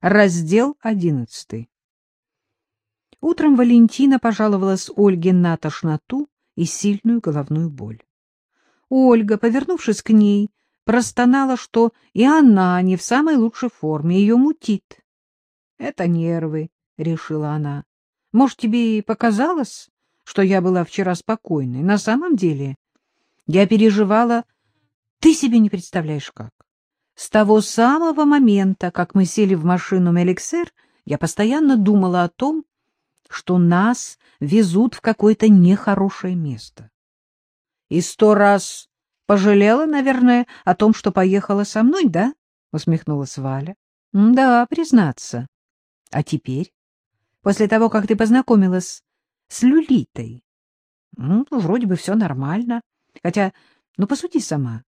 Раздел одиннадцатый. Утром Валентина пожаловалась Ольге на тошноту и сильную головную боль. Ольга, повернувшись к ней, простонала, что и она не в самой лучшей форме, ее мутит. — Это нервы, — решила она. — Может, тебе и показалось, что я была вчера спокойной? На самом деле я переживала... Ты себе не представляешь, как. С того самого момента, как мы сели в машину Меликсер, я постоянно думала о том, что нас везут в какое-то нехорошее место. И сто раз пожалела, наверное, о том, что поехала со мной, да? — усмехнулась Валя. — Да, признаться. А теперь, после того, как ты познакомилась с Люлитой, ну, вроде бы все нормально. Хотя, ну, посуди сама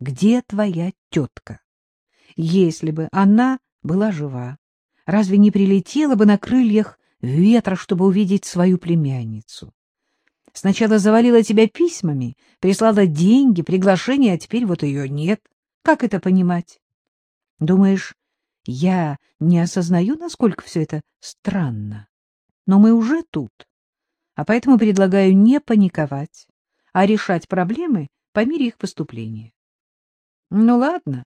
где твоя тетка? Если бы она была жива, разве не прилетела бы на крыльях ветра, чтобы увидеть свою племянницу? Сначала завалила тебя письмами, прислала деньги, приглашения, а теперь вот ее нет. Как это понимать? Думаешь, я не осознаю, насколько все это странно? Но мы уже тут, а поэтому предлагаю не паниковать, а решать проблемы по мере их поступления. Ну ладно.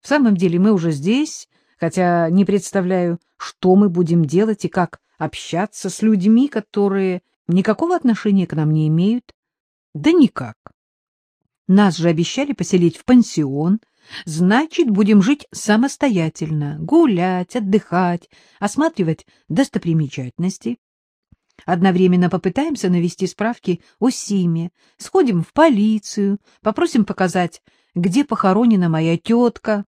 В самом деле мы уже здесь, хотя не представляю, что мы будем делать и как общаться с людьми, которые никакого отношения к нам не имеют. Да никак. Нас же обещали поселить в пансион, значит, будем жить самостоятельно, гулять, отдыхать, осматривать достопримечательности. Одновременно попытаемся навести справки о Симе, сходим в полицию, попросим показать где похоронена моя тетка.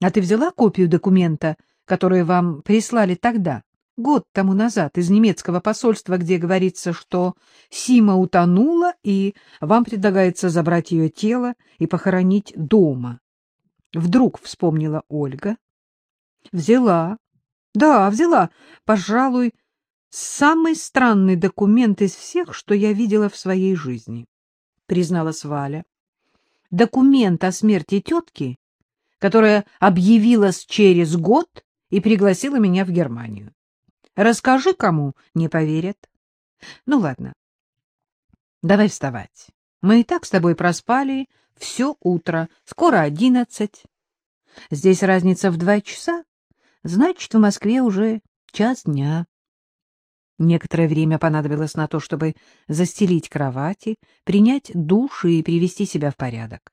А ты взяла копию документа, который вам прислали тогда, год тому назад, из немецкого посольства, где говорится, что Сима утонула, и вам предлагается забрать ее тело и похоронить дома? Вдруг вспомнила Ольга. Взяла. Да, взяла. Пожалуй, самый странный документ из всех, что я видела в своей жизни, призналась Валя документ о смерти тетки, которая объявилась через год и пригласила меня в Германию. Расскажи кому, не поверят. Ну ладно, давай вставать. Мы и так с тобой проспали все утро, скоро одиннадцать. Здесь разница в два часа, значит, в Москве уже час дня. Некоторое время понадобилось на то, чтобы застелить кровати, принять душ и привести себя в порядок.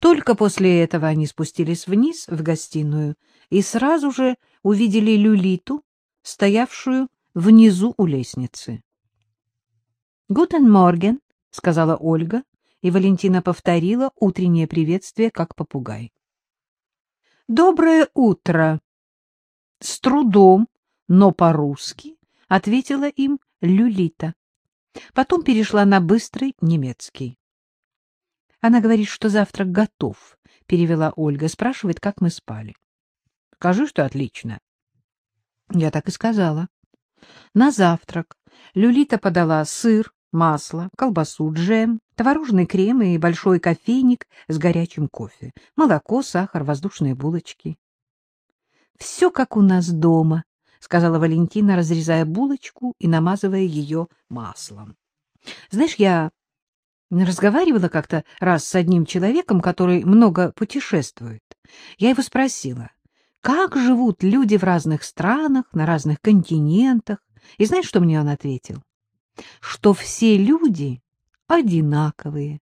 Только после этого они спустились вниз в гостиную и сразу же увидели Люлиту, стоявшую внизу у лестницы. «Гутен Морген», — сказала Ольга, и Валентина повторила утреннее приветствие, как попугай. «Доброе утро!» С трудом, но по-русски — ответила им Люлита. Потом перешла на быстрый немецкий. — Она говорит, что завтрак готов, — перевела Ольга. Спрашивает, как мы спали. — Скажи, что отлично. Я так и сказала. На завтрак Люлита подала сыр, масло, колбасу, джем, творожный крем и большой кофейник с горячим кофе, молоко, сахар, воздушные булочки. — Все как у нас дома, — сказала Валентина, разрезая булочку и намазывая ее маслом. — Знаешь, я разговаривала как-то раз с одним человеком, который много путешествует. Я его спросила, как живут люди в разных странах, на разных континентах. И знаешь, что мне он ответил? Что все люди одинаковые,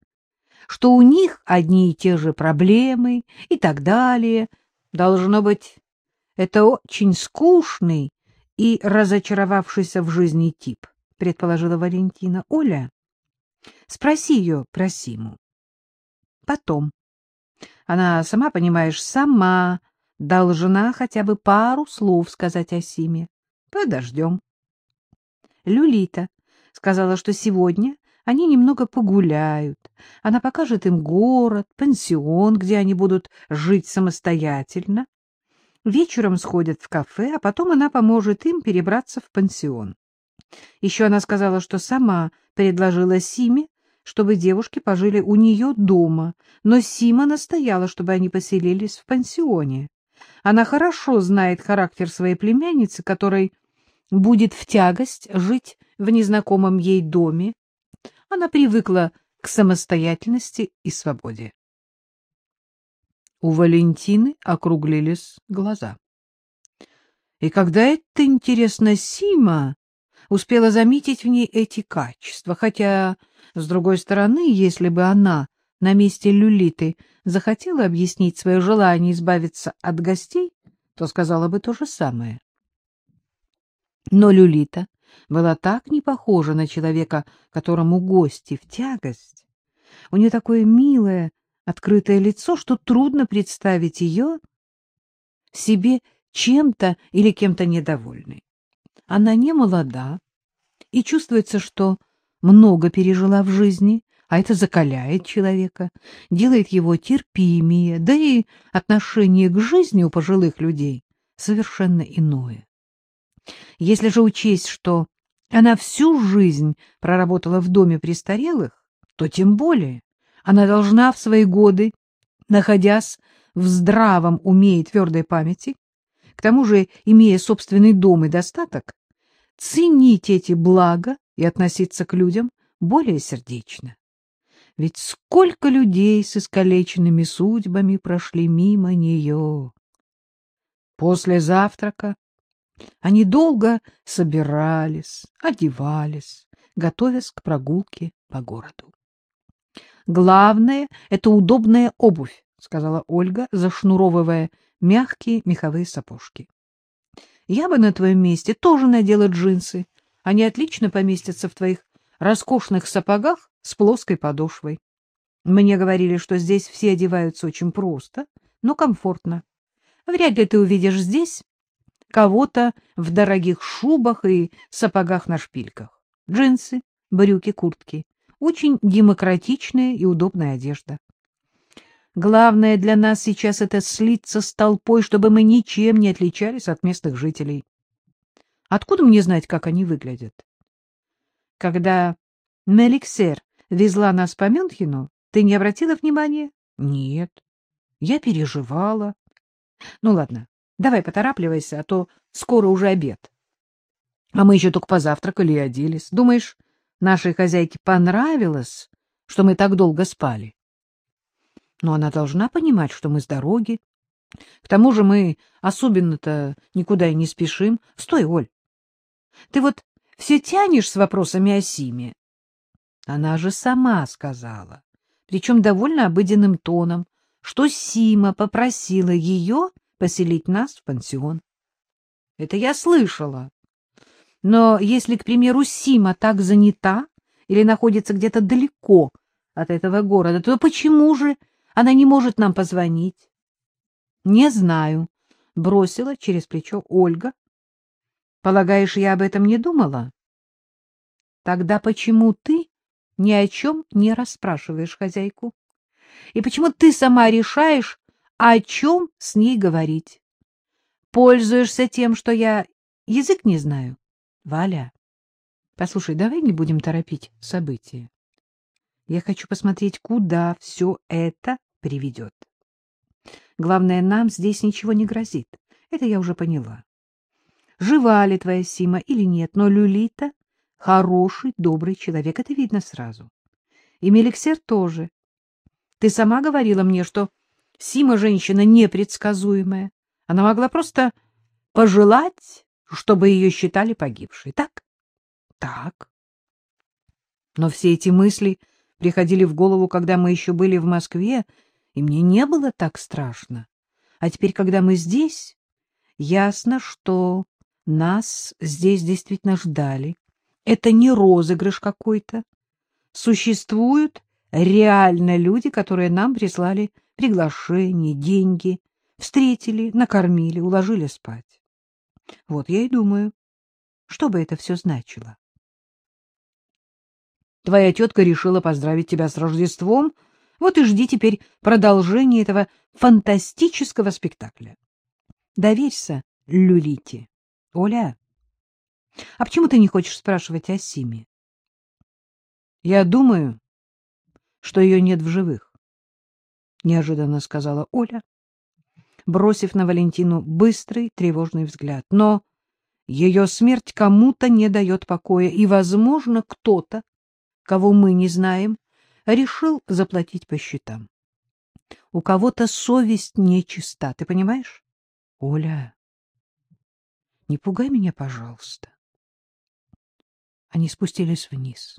что у них одни и те же проблемы и так далее. Должно быть, это очень скучный и разочаровавшийся в жизни тип, предположила Валентина. Оля, спроси ее про Симу. Потом. Она, сама понимаешь, сама должна хотя бы пару слов сказать о Симе. Подождем. Люлита сказала, что сегодня они немного погуляют. Она покажет им город, пансион, где они будут жить самостоятельно, Вечером сходят в кафе, а потом она поможет им перебраться в пансион. Еще она сказала, что сама предложила Симе, чтобы девушки пожили у нее дома, но Сима настояла, чтобы они поселились в пансионе. Она хорошо знает характер своей племянницы, которой будет в тягость жить в незнакомом ей доме. Она привыкла к самостоятельности и свободе. У Валентины округлились глаза. И когда это, интересно, Сима успела заметить в ней эти качества, хотя, с другой стороны, если бы она на месте Люлиты захотела объяснить свое желание избавиться от гостей, то сказала бы то же самое. Но Люлита была так не похожа на человека, которому гости в тягость. У нее такое милое, открытое лицо, что трудно представить ее себе чем-то или кем-то недовольной. Она не молода, и чувствуется, что много пережила в жизни, а это закаляет человека, делает его терпимее, да и отношение к жизни у пожилых людей совершенно иное. Если же учесть, что она всю жизнь проработала в доме престарелых, то тем более она должна в свои годы, находясь в здравом уме и твердой памяти, к тому же имея собственный дом и достаток, ценить эти блага и относиться к людям более сердечно. Ведь сколько людей с искалеченными судьбами прошли мимо нее. После завтрака они долго собирались, одевались, готовясь к прогулке по городу. Главное — это удобная обувь, — сказала Ольга, зашнуровывая мягкие меховые сапожки. Я бы на твоем месте тоже надела джинсы. Они отлично поместятся в твоих роскошных сапогах с плоской подошвой. Мне говорили, что здесь все одеваются очень просто, но комфортно. Вряд ли ты увидишь здесь кого-то в дорогих шубах и сапогах на шпильках. Джинсы, брюки, куртки. Очень демократичная и удобная одежда. Главное для нас сейчас — это слиться с толпой, чтобы мы ничем не отличались от местных жителей. Откуда мне знать, как они выглядят? Когда Меликсер везла нас по Мюнхену, ты не обратила внимания? Нет. Я переживала. Ну, ладно, давай поторапливайся, а то скоро уже обед. А мы еще только позавтракали и оделись. Думаешь, Нашей хозяйке понравилось, что мы так долго спали. Но она должна понимать, что мы с дороги. К тому же мы особенно-то никуда и не спешим. Стой, Оль. Ты вот все тянешь с вопросами о Симе. Она же сама сказала, причем довольно обыденным тоном, что Сима попросила ее поселить нас в пансион. Это я слышала. Но если, к примеру, Сима так занята или находится где-то далеко от этого города, то почему же она не может нам позвонить? — Не знаю, — бросила через плечо Ольга. — Полагаешь, я об этом не думала? — Тогда почему ты ни о чем не расспрашиваешь хозяйку? И почему ты сама решаешь, о чем с ней говорить? Пользуешься тем, что я язык не знаю? Валя, послушай, давай не будем торопить события. Я хочу посмотреть, куда все это приведет. Главное, нам здесь ничего не грозит. Это я уже поняла. Жива ли твоя Сима или нет, но Люлита — хороший, добрый человек, это видно сразу. И Меликсер тоже. Ты сама говорила мне, что Сима женщина непредсказуемая. Она могла просто пожелать чтобы ее считали погибшей. Так? Так. Но все эти мысли приходили в голову, когда мы еще были в Москве, и мне не было так страшно. А теперь, когда мы здесь, ясно, что нас здесь действительно ждали. Это не розыгрыш какой-то. Существуют реально люди, которые нам прислали приглашение, деньги, встретили, накормили, уложили спать. Вот я и думаю, что бы это все значило. Твоя тетка решила поздравить тебя с Рождеством, вот и жди теперь продолжения этого фантастического спектакля. Доверься Люлите. Оля, а почему ты не хочешь спрашивать о Симе? Я думаю, что ее нет в живых, — неожиданно сказала Оля. Бросив на Валентину быстрый тревожный взгляд. Но ее смерть кому-то не дает покоя, и, возможно, кто-то, кого мы не знаем, решил заплатить по счетам. У кого-то совесть нечиста, ты понимаешь? Оля, не пугай меня, пожалуйста. Они спустились вниз.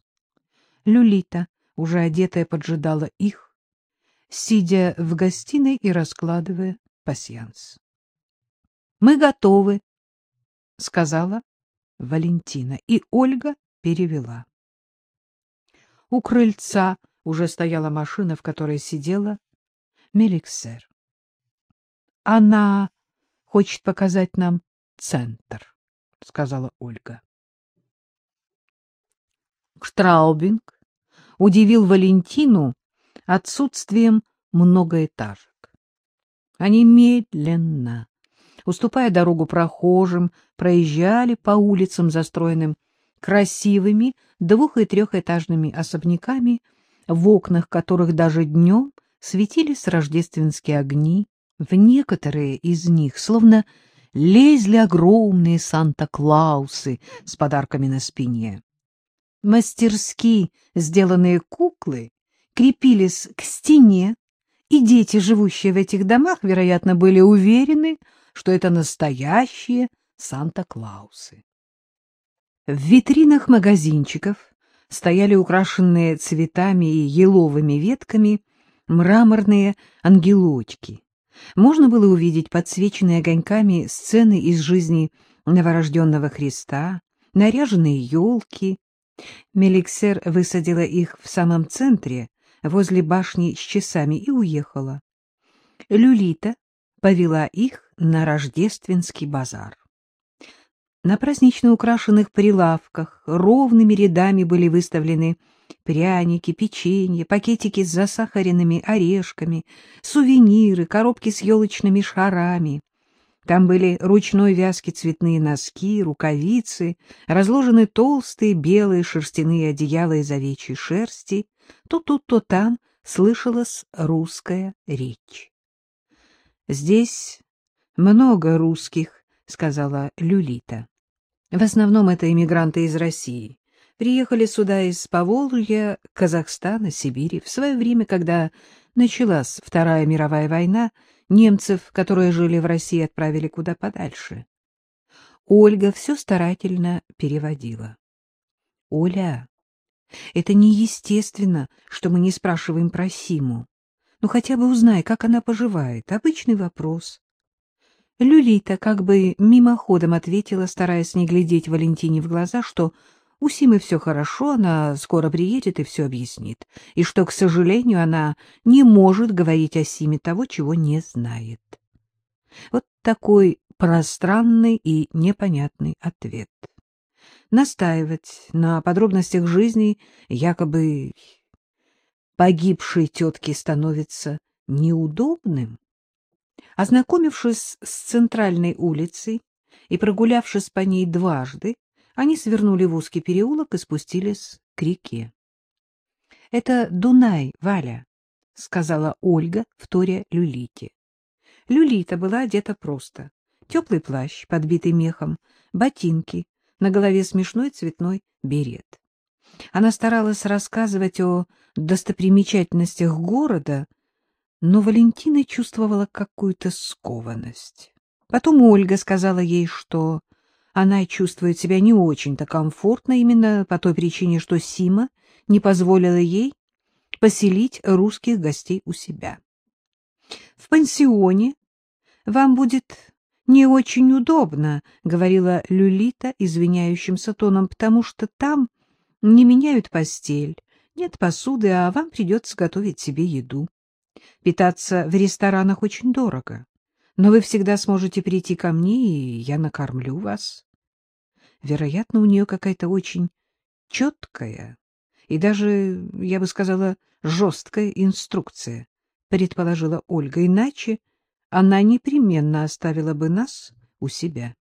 Люлита, уже одетая, поджидала их, сидя в гостиной и раскладывая пасьянс. — Мы готовы, — сказала Валентина, и Ольга перевела. У крыльца уже стояла машина, в которой сидела Меликсер. Она хочет показать нам центр, — сказала Ольга. Штраубинг удивил Валентину отсутствием многоэтажек. Они медленно, уступая дорогу прохожим, проезжали по улицам, застроенным красивыми двух- и трехэтажными особняками, в окнах которых даже днем светились рождественские огни. В некоторые из них словно лезли огромные Санта-Клаусы с подарками на спине. Мастерски сделанные куклы крепились к стене, и дети, живущие в этих домах, вероятно, были уверены, что это настоящие Санта-Клаусы. В витринах магазинчиков стояли украшенные цветами и еловыми ветками мраморные ангелочки. Можно было увидеть подсвеченные огоньками сцены из жизни новорожденного Христа, наряженные елки, Меликсер высадила их в самом центре, возле башни с часами, и уехала. Люлита повела их на рождественский базар. На празднично украшенных прилавках ровными рядами были выставлены пряники, печенье, пакетики с засахаренными орешками, сувениры, коробки с елочными шарами. Там были ручной вязки цветные носки, рукавицы, разложены толстые белые шерстяные одеяла из овечьей шерсти. То тут, то там слышалась русская речь. «Здесь много русских», — сказала Люлита. «В основном это иммигранты из России. Приехали сюда из Поволжья, Казахстана, Сибири. В свое время, когда началась Вторая мировая война, Немцев, которые жили в России, отправили куда подальше. Ольга все старательно переводила. — Оля, это неестественно, что мы не спрашиваем про Симу. Ну, хотя бы узнай, как она поживает. Обычный вопрос. Люлита как бы мимоходом ответила, стараясь не глядеть Валентине в глаза, что у Симы все хорошо, она скоро приедет и все объяснит, и что, к сожалению, она не может говорить о Симе того, чего не знает. Вот такой пространный и непонятный ответ. Настаивать на подробностях жизни якобы погибшей тетки становится неудобным. Ознакомившись с центральной улицей и прогулявшись по ней дважды, они свернули в узкий переулок и спустились к реке. — Это Дунай, Валя, — сказала Ольга, вторя Люлите. Люлита была одета просто. Теплый плащ, подбитый мехом, ботинки, на голове смешной цветной берет. Она старалась рассказывать о достопримечательностях города, но Валентина чувствовала какую-то скованность. Потом Ольга сказала ей, что она чувствует себя не очень-то комфортно именно по той причине, что Сима не позволила ей поселить русских гостей у себя. В пансионе вам будет не очень удобно, — говорила Люлита извиняющимся тоном, — потому что там не меняют постель, нет посуды, а вам придется готовить себе еду. Питаться в ресторанах очень дорого, но вы всегда сможете прийти ко мне, и я накормлю вас. Вероятно, у нее какая-то очень четкая и даже, я бы сказала, жесткая инструкция, предположила Ольга, иначе она непременно оставила бы нас у себя.